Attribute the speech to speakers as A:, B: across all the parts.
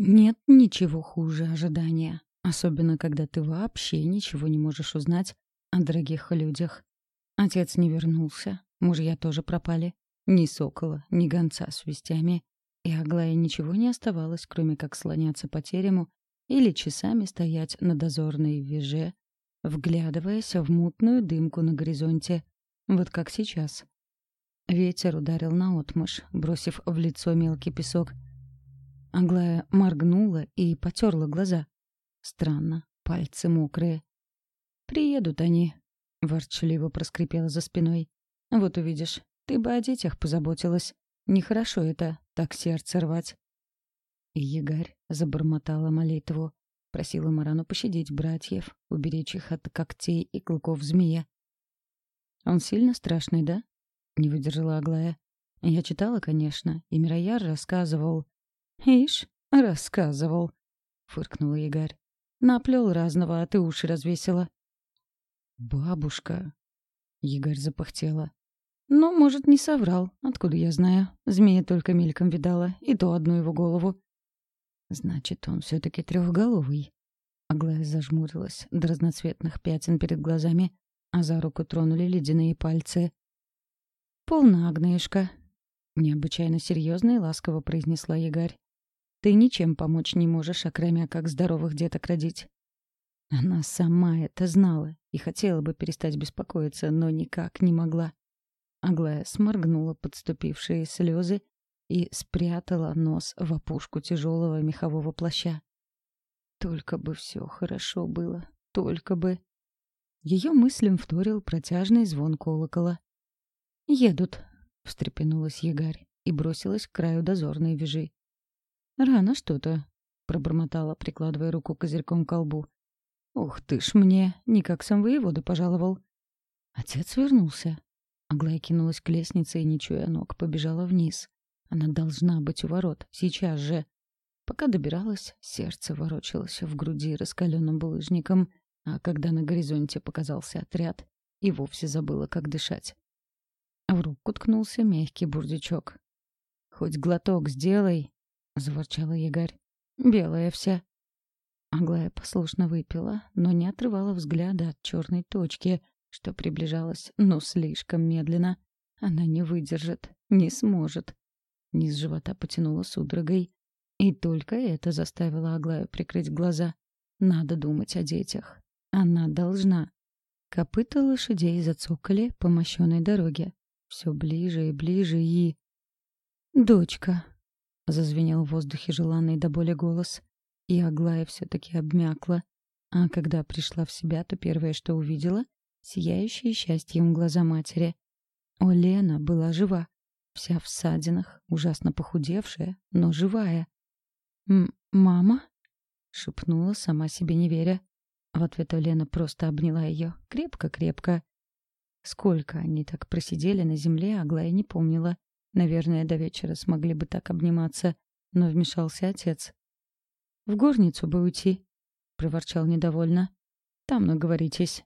A: Нет ничего хуже ожидания, особенно когда ты вообще ничего не можешь узнать о дорогих людях. Отец не вернулся, мужья тоже пропали. Ни сокола, ни гонца с вестями. И Аглае ничего не оставалось, кроме как слоняться по терему или часами стоять на дозорной веже, вглядываясь в мутную дымку на горизонте, вот как сейчас. Ветер ударил наотмашь, бросив в лицо мелкий песок. Аглая моргнула и потерла глаза. Странно, пальцы мокрые. «Приедут они», — ворчливо проскрипела за спиной. «Вот увидишь, ты бы о детях позаботилась. Нехорошо это, так сердце рвать». И Ягарь забормотала молитву. Просила Марану пощадить братьев, уберечь их от когтей и клыков змея. «Он сильно страшный, да?» — не выдержала Аглая. «Я читала, конечно, и Мирояр рассказывал». «Ишь, рассказывал», — фыркнула Ягарь. «Наплел разного, а ты уши развесила». «Бабушка», — Ягарь запахтела. «Ну, может, не соврал. Откуда я знаю? Змея только мельком видала, и то одну его голову. Значит, он все-таки трехголовый. Аглая зажмурилась до разноцветных пятен перед глазами, а за руку тронули ледяные пальцы. «Полна, Агнешка», — необычайно серьезно и ласково произнесла Ягарь. «Ты ничем помочь не можешь, окромя как здоровых деток родить». Она сама это знала и хотела бы перестать беспокоиться, но никак не могла. Аглая сморгнула подступившие слезы и спрятала нос в опушку тяжелого мехового плаща. Только бы все хорошо было, только бы. Ее мыслям вторил протяжный звон колокола. «Едут», — встрепенулась Ягарь и бросилась к краю дозорной вежи. «Рано что-то», — пробормотала, прикладывая руку козырьком к колбу. «Ух ты ж мне, никак сам воевода пожаловал». Отец вернулся. Аглая кинулась к лестнице и, не чуя ног, побежала вниз. Она должна быть у ворот, сейчас же. Пока добиралась, сердце ворочалось в груди раскаленным булыжником, а когда на горизонте показался отряд, и вовсе забыла, как дышать. В руку ткнулся мягкий бурдючок. «Хоть глоток сделай», — заворчала Ягарь. «Белая вся». Аглая послушно выпила, но не отрывала взгляда от черной точки, что приближалась, но слишком медленно. Она не выдержит, не сможет. Низ живота потянуло судорогой. И только это заставило Аглаю прикрыть глаза. Надо думать о детях. Она должна. Копыта лошадей зацокали по мощенной дороге. Все ближе и ближе и... «Дочка!» — зазвенел в воздухе желанный до боли голос. И Аглая все-таки обмякла. А когда пришла в себя, то первое, что увидела — сияющие счастьем глаза матери. О, Лена была жива вся в ссадинах, ужасно похудевшая, но живая. «М «Мама?» — шепнула, сама себе не веря. В ответ Лена просто обняла ее, крепко-крепко. Сколько они так просидели на земле, Аглая не помнила. Наверное, до вечера смогли бы так обниматься, но вмешался отец. «В горницу бы уйти», — проворчал недовольно. «Там наговоритесь».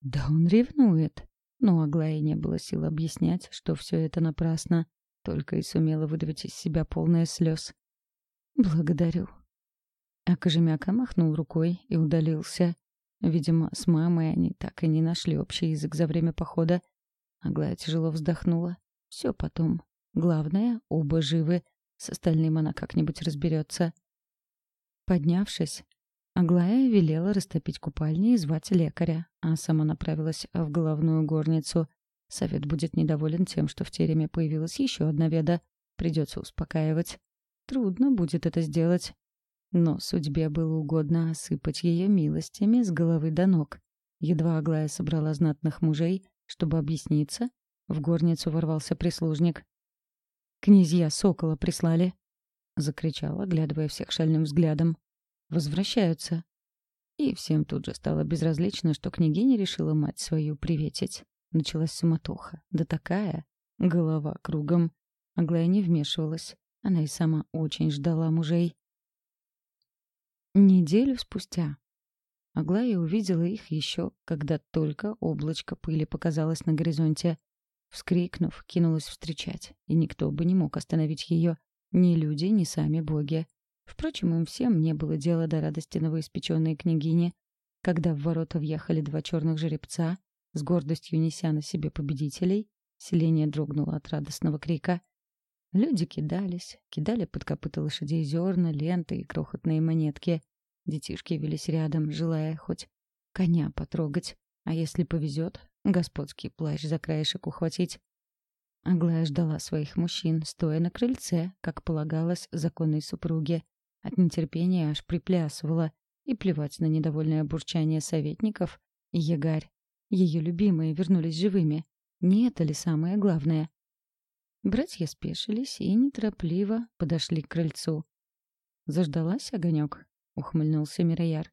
A: «Да он ревнует», но у Аглаи не было сил объяснять, что все это напрасно, только и сумела выдавить из себя полное слез. «Благодарю». А Кожемяка махнул рукой и удалился. Видимо, с мамой они так и не нашли общий язык за время похода. Аглая тяжело вздохнула. Все потом. Главное, оба живы. С остальным она как-нибудь разберется. Поднявшись, Аглая велела растопить купальни и звать лекаря, а сама направилась в головную горницу. Совет будет недоволен тем, что в тереме появилась еще одна веда. Придется успокаивать. Трудно будет это сделать. Но судьбе было угодно осыпать ее милостями с головы до ног. Едва Аглая собрала знатных мужей, чтобы объясниться, в горницу ворвался прислужник. «Князья Сокола прислали!» — закричала, оглядывая всех шальным взглядом возвращаются. И всем тут же стало безразлично, что княгиня решила мать свою приветить. Началась суматоха. Да такая. Голова кругом. Аглая не вмешивалась. Она и сама очень ждала мужей. Неделю спустя Аглая увидела их еще, когда только облачко пыли показалось на горизонте. Вскрикнув, кинулась встречать, и никто бы не мог остановить ее. Ни люди, ни сами боги. Впрочем, им всем не было дела до радости новоиспеченной княгини. Когда в ворота въехали два черных жеребца, с гордостью неся на себе победителей, селение дрогнуло от радостного крика. Люди кидались, кидали под копыта лошадей зерна, ленты и крохотные монетки. Детишки велись рядом, желая хоть коня потрогать, а если повезет, господский плащ за краешек ухватить. Аглая ждала своих мужчин, стоя на крыльце, как полагалось законной супруге. От нетерпения аж приплясывала, и плевать на недовольное бурчание советников. Ягарь, ее любимые, вернулись живыми. Не это ли самое главное? Братья спешились и неторопливо подошли к крыльцу. «Заждалась огонек?» — ухмыльнулся Мирояр.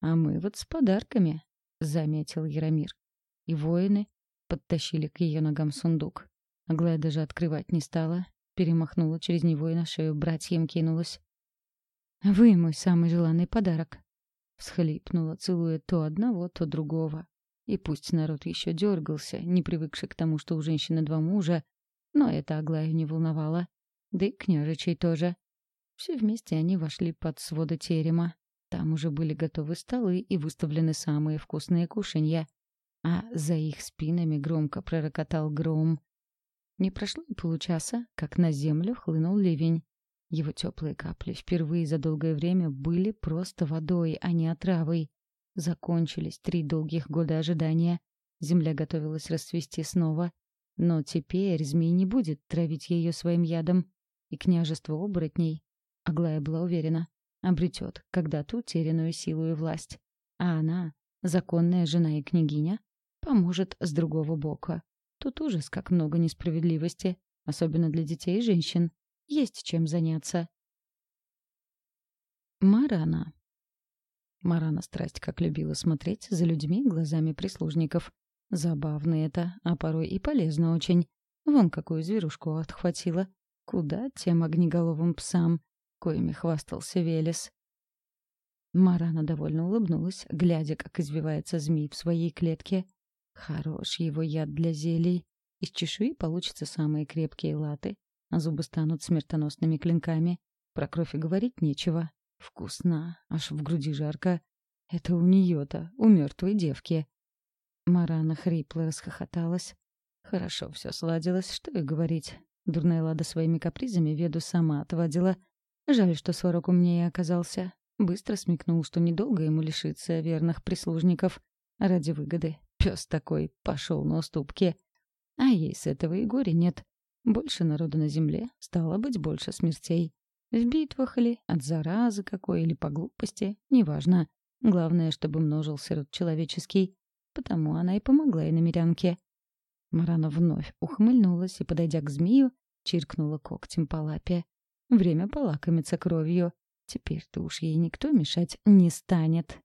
A: «А мы вот с подарками», — заметил Яромир. И воины подтащили к ее ногам сундук. Аглая даже открывать не стала, перемахнула через него и на шею братьям кинулась. «Вы мой самый желанный подарок», — всхлипнула, целуя то одного, то другого. И пусть народ еще дергался, не привыкший к тому, что у женщины два мужа, но это Аглаю не волновало. Да и княжичей тоже. Все вместе они вошли под своды терема. Там уже были готовы столы и выставлены самые вкусные кушанья. А за их спинами громко пророкотал гром. Не прошло и получаса, как на землю хлынул ливень. Его теплые капли впервые за долгое время были просто водой, а не отравой. Закончились три долгих года ожидания. Земля готовилась расцвести снова. Но теперь змей не будет травить ее своим ядом. И княжество оборотней, Аглая была уверена, обретет когда-то утерянную силу и власть. А она, законная жена и княгиня, поможет с другого бока. Тут ужас, как много несправедливости, особенно для детей и женщин. Есть чем заняться. Марана. Марана страсть как любила смотреть за людьми глазами прислужников. Забавно это, а порой и полезно очень. Вон какую зверушку отхватила. Куда тем огнеголовым псам, коими хвастался Велес. Марана довольно улыбнулась, глядя, как извивается змей в своей клетке. Хорош его яд для зелий. Из чешуи получатся самые крепкие латы, а зубы станут смертоносными клинками. Про кровь и говорить нечего. Вкусно, аж в груди жарко. Это у нее-то, у мертвой девки. Марана хрипло расхохоталась. Хорошо все сладилось, что и говорить. Дурная Лада своими капризами веду сама отводила. Жаль, что Сорок умнее оказался. Быстро смекнул, что недолго ему лишиться верных прислужников. Ради выгоды. Пес такой пошел на уступки. А ей с этого и горя нет. Больше народу на земле, стало быть, больше смертей. В битвах ли, от заразы какой или по глупости, неважно. Главное, чтобы множился род человеческий. Потому она и помогла иномерянке. Марана вновь ухмыльнулась и, подойдя к змею, чиркнула когтем по лапе. Время полакомиться кровью. Теперь-то уж ей никто мешать не станет.